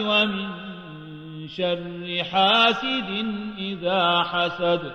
ومن شر حاسد إذا حسد